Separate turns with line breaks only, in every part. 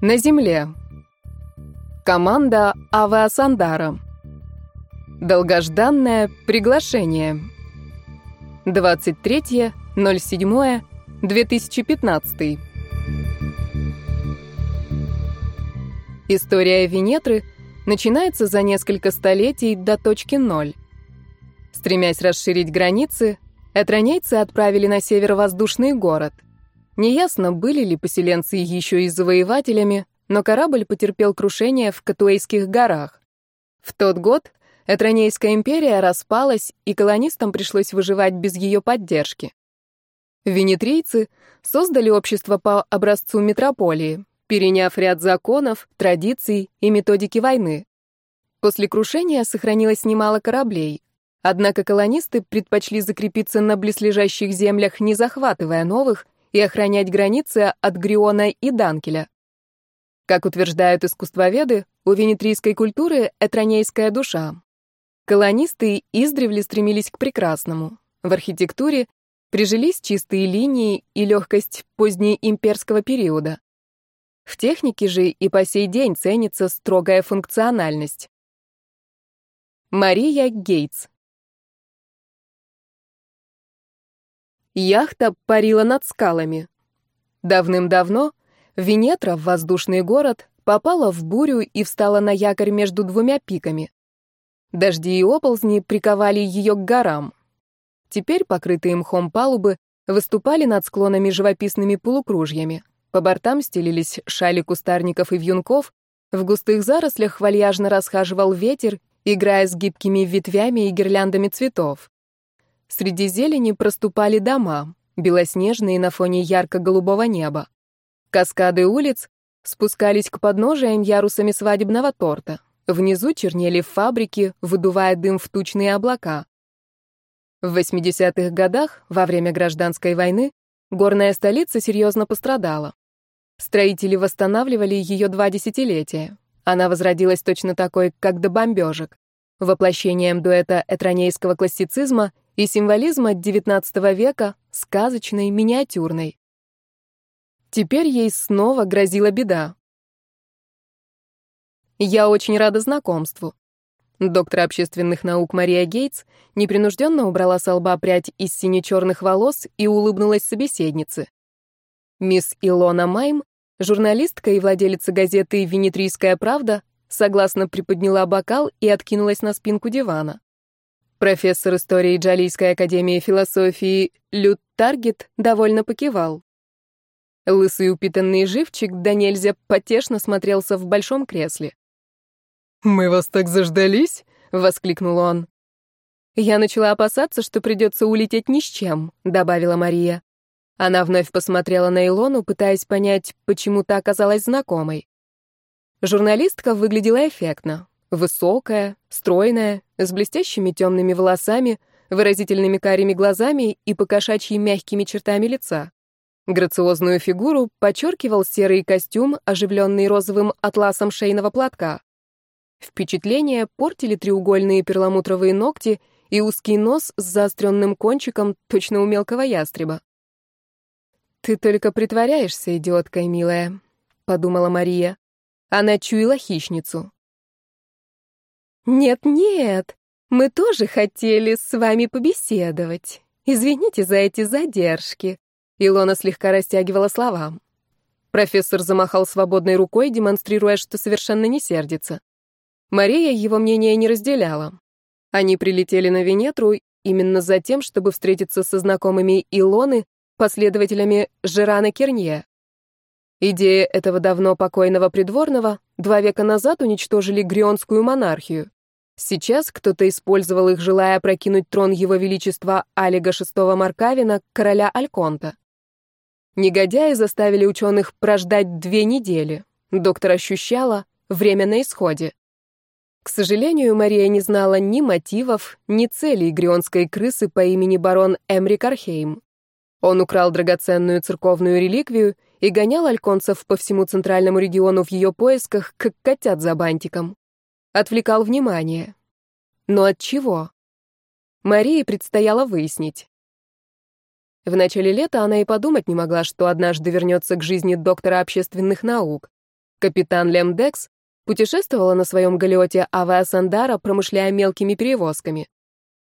На земле. Команда Авиасандара. Долгожданное приглашение. 23.07.2015. История Венетры начинается за несколько столетий до точки ноль. Стремясь расширить границы, этронейцы отправили на север воздушный город — Неясно, были ли поселенцы еще и завоевателями, но корабль потерпел крушение в Катуэйских горах. В тот год Этронейская империя распалась, и колонистам пришлось выживать без ее поддержки. Венетрийцы создали общество по образцу метрополии, переняв ряд законов, традиций и методики войны. После крушения сохранилось немало кораблей, однако колонисты предпочли закрепиться на близлежащих землях, не захватывая новых, и охранять границы от Гриона и Данкеля. Как утверждают искусствоведы, у венетрийской культуры этронейская душа. Колонисты издревле стремились к прекрасному. В архитектуре прижились чистые линии и легкость позднеимперского периода. В технике же и по сей день ценится строгая функциональность. Мария Гейтс Яхта парила над скалами. Давным-давно Венетра, воздушный город, попала в бурю и встала на якорь между двумя пиками. Дожди и оползни приковали ее к горам. Теперь покрытые мхом палубы выступали над склонами живописными полукружьями. По бортам стелились шали кустарников и вьюнков, в густых зарослях вальяжно расхаживал ветер, играя с гибкими ветвями и гирляндами цветов. Среди зелени проступали дома, белоснежные на фоне ярко-голубого неба. Каскады улиц спускались к подножиям ярусами свадебного торта. Внизу чернели фабрики, выдувая дым в тучные облака. В 80-х годах, во время гражданской войны, горная столица серьезно пострадала. Строители восстанавливали ее два десятилетия. Она возродилась точно такой, как до бомбежек, воплощением дуэта этронейского классицизма и символизма XIX века, сказочной, миниатюрной. Теперь ей снова грозила беда. Я очень рада знакомству. Доктор общественных наук Мария Гейтс непринужденно убрала с лба прядь из сине-черных волос и улыбнулась собеседнице. Мисс Илона Майм, журналистка и владелица газеты «Венетрийская правда», согласно приподняла бокал и откинулась на спинку дивана. Профессор истории Джалийской академии философии Лют Таргет довольно покивал. Лысый упитанный живчик да нельзя потешно смотрелся в большом кресле. «Мы вас так заждались?» — воскликнул он. «Я начала опасаться, что придется улететь ни с чем», — добавила Мария. Она вновь посмотрела на Илону, пытаясь понять, почему та оказалась знакомой. Журналистка выглядела эффектно. Высокая, стройная, с блестящими темными волосами, выразительными карими глазами и покошачьи мягкими чертами лица. Грациозную фигуру подчеркивал серый костюм, оживленный розовым атласом шейного платка. Впечатление портили треугольные перламутровые ногти и узкий нос с заостренным кончиком, точно у мелкого ястреба. «Ты только притворяешься, идиотка милая», — подумала Мария. Она чуяла хищницу. «Нет-нет, мы тоже хотели с вами побеседовать. Извините за эти задержки». Илона слегка растягивала слова. Профессор замахал свободной рукой, демонстрируя, что совершенно не сердится. Мария его мнение не разделяла. Они прилетели на Венетру именно за тем, чтобы встретиться со знакомыми Илоны, последователями Жерана Кернье. Идея этого давно покойного придворного два века назад уничтожили грионскую монархию. Сейчас кто-то использовал их, желая прокинуть трон его величества Алига VI Маркавина, короля Альконта. Негодяи заставили ученых прождать две недели. Доктор ощущала время на исходе. К сожалению, Мария не знала ни мотивов, ни целей грионской крысы по имени барон Эмрик Архейм. Он украл драгоценную церковную реликвию и гонял альконцев по всему центральному региону в ее поисках, как котят за бантиком отвлекал внимание. Но от чего? Марии предстояло выяснить. В начале лета она и подумать не могла, что однажды вернется к жизни доктора общественных наук. Капитан Лемдекс путешествовала на своем галеоте Авиасандара, промышляя мелкими перевозками.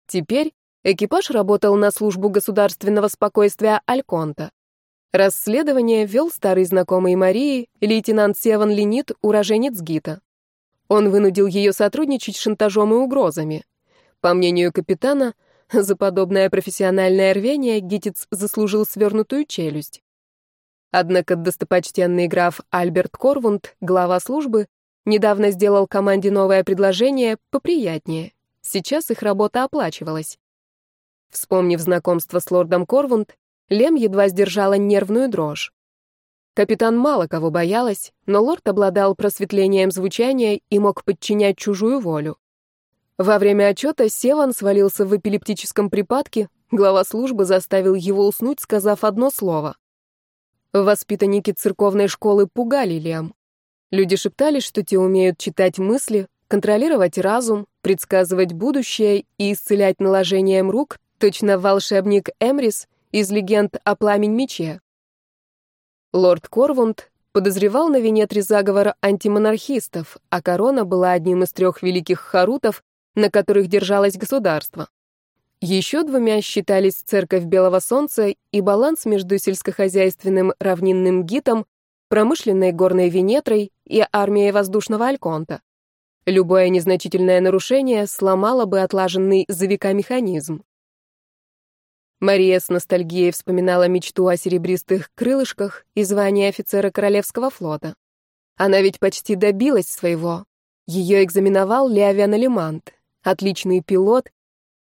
Теперь экипаж работал на службу государственного спокойствия Альконта. Расследование вел старый знакомый Марии, лейтенант Севан Ленит, уроженец Гита. Он вынудил ее сотрудничать шантажом и угрозами. По мнению капитана, за подобное профессиональное рвение Гитец заслужил свернутую челюсть. Однако достопочтенный граф Альберт Корвунд, глава службы, недавно сделал команде новое предложение поприятнее. Сейчас их работа оплачивалась. Вспомнив знакомство с лордом Корвунд, Лем едва сдержала нервную дрожь. Капитан мало кого боялась, но лорд обладал просветлением звучания и мог подчинять чужую волю. Во время отчета Севан свалился в эпилептическом припадке, глава службы заставил его уснуть, сказав одно слово. Воспитанники церковной школы пугали Лем. Люди шептались, что те умеют читать мысли, контролировать разум, предсказывать будущее и исцелять наложением рук, точно волшебник Эмрис из легенд о пламень мече. Лорд Корвунд подозревал на Венетре заговор антимонархистов, а корона была одним из трех великих харутов, на которых держалось государство. Еще двумя считались церковь Белого Солнца и баланс между сельскохозяйственным равнинным гитом, промышленной горной Венетрой и армией воздушного Альконта. Любое незначительное нарушение сломало бы отлаженный за века механизм. Мария с ностальгией вспоминала мечту о серебристых крылышках и звании офицера Королевского флота. Она ведь почти добилась своего. Ее экзаменовал Леовен Алимант, отличный пилот,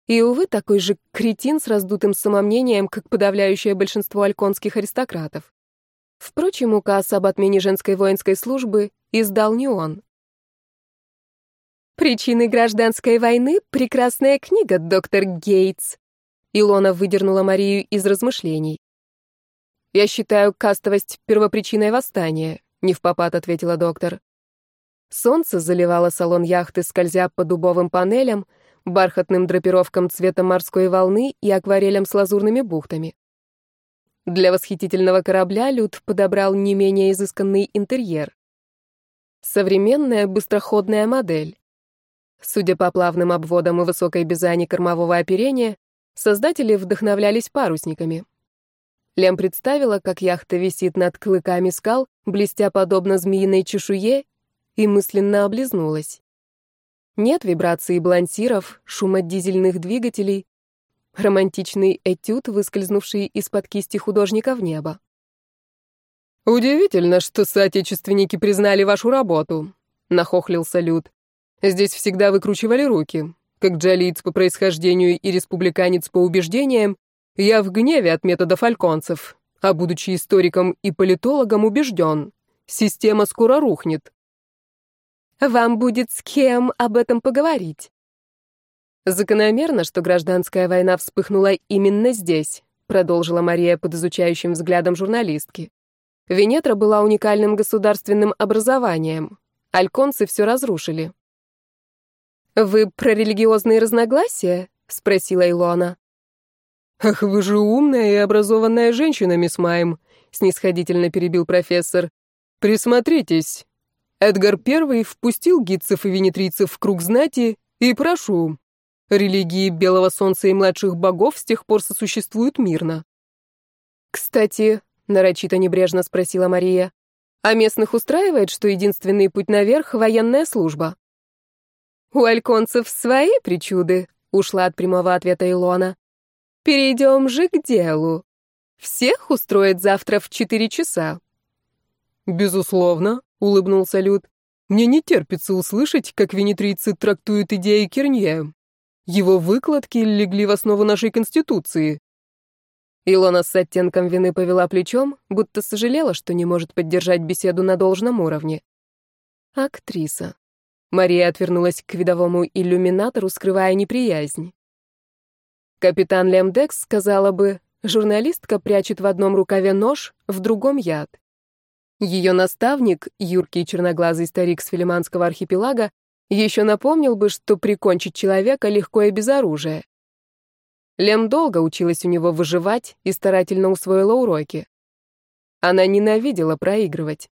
и, увы, такой же кретин с раздутым самомнением, как подавляющее большинство альконских аристократов. Впрочем, указ об отмене женской воинской службы издал не он. «Причины гражданской войны — прекрасная книга, доктор Гейтс», Илона выдернула Марию из размышлений. «Я считаю кастовость первопричиной восстания», — не в попад ответила доктор. Солнце заливало салон яхты, скользя по дубовым панелям, бархатным драпировкам цвета морской волны и акварелям с лазурными бухтами. Для восхитительного корабля Люд подобрал не менее изысканный интерьер. Современная быстроходная модель. Судя по плавным обводам и высокой бизани кормового оперения, Создатели вдохновлялись парусниками. Лем представила, как яхта висит над клыками скал, блестя подобно змеиной чешуе, и мысленно облизнулась. Нет вибрации балансиров, шума дизельных двигателей, романтичный этюд, выскользнувший из-под кисти художника в небо.
«Удивительно, что соотечественники признали вашу работу», — нахохлился Люд. «Здесь всегда выкручивали руки. Как джалиец по происхождению и республиканец по убеждениям, я в гневе от методов альконцев, а будучи историком и политологом убежден, система скоро рухнет.
Вам будет с кем об этом поговорить.
Закономерно, что гражданская война вспыхнула именно здесь, продолжила Мария под изучающим взглядом журналистки. Венетра была уникальным государственным образованием. Альконцы все разрушили.
«Вы про религиозные разногласия?» — спросила Илона.
«Ах, вы же умная и образованная женщина, мисс Майм», — снисходительно перебил профессор. «Присмотритесь. Эдгар I впустил гидцев и венетрийцев в круг знати, и прошу, религии Белого Солнца и младших богов с тех пор сосуществуют мирно».
«Кстати», — нарочито небрежно спросила Мария, «а местных устраивает, что единственный путь наверх — военная служба?» «У альконцев свои причуды», — ушла от прямого ответа Илона. «Перейдем же к делу. Всех устроит завтра в четыре часа».
«Безусловно», — улыбнулся Люд. «Мне не терпится услышать, как венетрийцы трактуют идеи Кернье. Его выкладки легли в основу нашей Конституции».
Илона с оттенком вины повела плечом, будто сожалела, что не может поддержать беседу на должном уровне. Актриса. Мария отвернулась к видовому иллюминатору, скрывая неприязнь. Капитан Лемдекс сказала бы, журналистка прячет в одном рукаве нож, в другом яд. Ее наставник, юркий черноглазый старик с Филиманского архипелага, еще напомнил бы, что прикончить человека легко и без оружия. Лем долго училась у него выживать и старательно усвоила уроки. Она ненавидела проигрывать.